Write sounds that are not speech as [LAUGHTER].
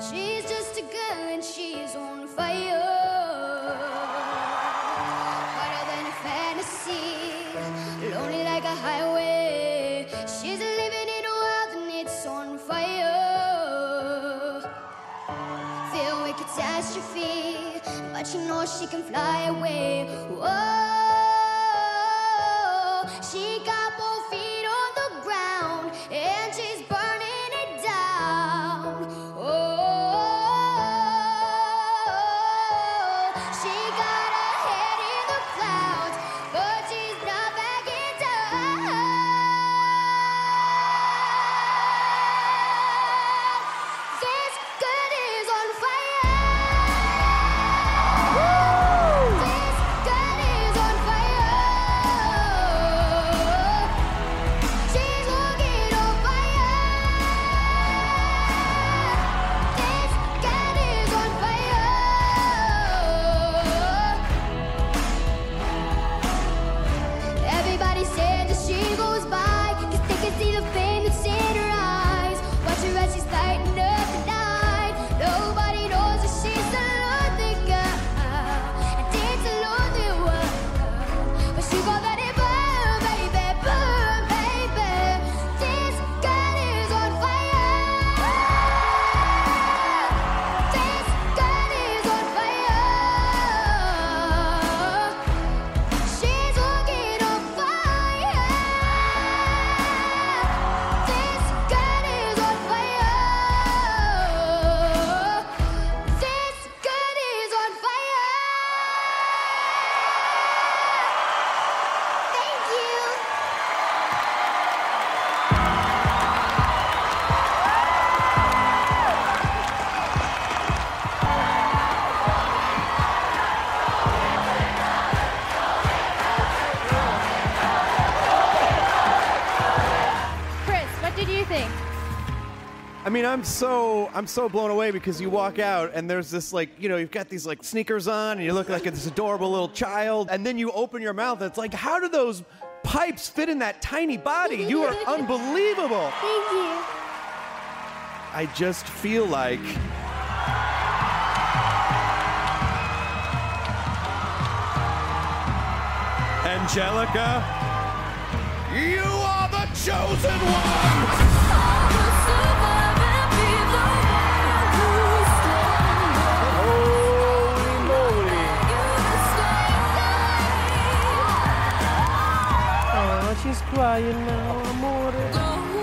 She's just a girl and she's on fire. Hotter than a fantasy, lonely like a highway. She's living in a world and it's on fire. Filled with catastrophe, but she knows she can fly away. Whoa, she got. What did you think? I mean, I'm so I'm so blown away because you walk out and there's this like you know you've got these like sneakers on and you look like this adorable little child and then you open your mouth and it's like how do those pipes fit in that tiny body? You are [LAUGHS] unbelievable. Thank you. I just feel like Angelica, you are the chosen one. Holy moly. Oh, she's crying now, amore.